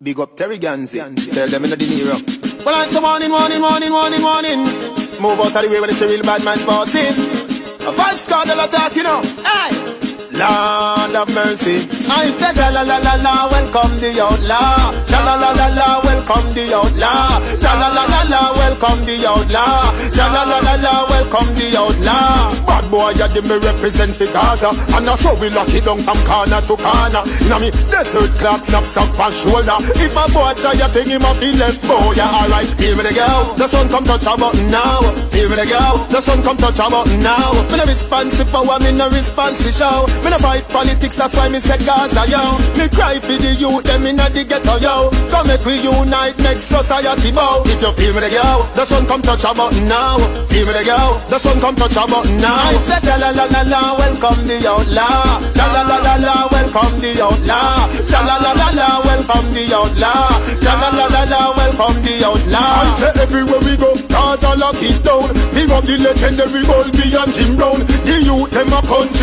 Big up Terry Ganzi. Tell them in the Niro. Well, I say morning, morning, morning, morning, morning. Move out of the way when it's a real bad man bossing. A voice called the attack, you know. Hey! Lord of mercy. I said, la la la la la, welcome the outlaw. La la la la la, welcome the outlaw. La la la la la, welcome the outlaw. La la la la la, welcome the outlaw. Boy, you give me represent for Gaza. And that's how we lock it down from corner to corner. Know me, desert clock snaps up on shoulder. If a boy try to take him off, he left boy. Yeah, alright, me the girl. The sun come touch a button now. Feel me the girl. The sun come touch a button now. Me no responsive power, me no responsive show. Me no fight politics, that's why me say Gaza, yo. Me cry for the youth, them inna the ghetto, yo. Come make we unite, make society bow. If you feel me the girl, the sun come touch a button now. Feel me the girl, the sun come touch a button now. I said, la la la la, welcome the outlaw. La la la la la, welcome the outlaw. La la la la la, welcome the outlaw. La la la la la, welcome the outlaw. I say everywhere we go, Gaza lock it down. Big up the legendary Goldie and Jim Brown. The youth them a the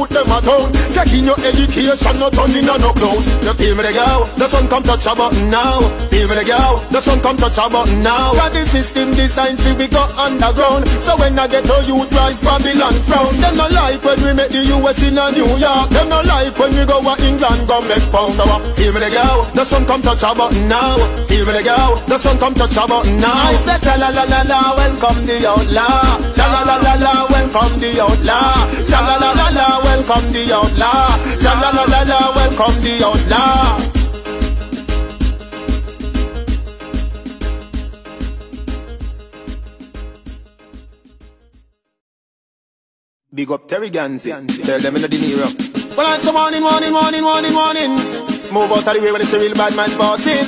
youth them a town. Taking your education, not turning on no cloud. You feel me the girl? The sun come touch a button now. Feel me the girl? The sun come touch a button now. Got the system designed to we go underground. So when I get to youth rise, Babylon frown. Them no like when we make the US in a New York. Them no like when we go to England, go make pounds. So uh, feel me the girl? The sun come touch a button now. Feel me the girl? The sun come touch a button now. I said, la la la la, welcome the outlaw. La la la la la, welcome the outlaw. Welcome the outlaw. La la la la la, welcome the outlaw. Big up Terry Ganzi. Tell them in the Niro. Well, I say morning, morning, morning, morning, morning. Move out of the way when it's a real bad man bossing.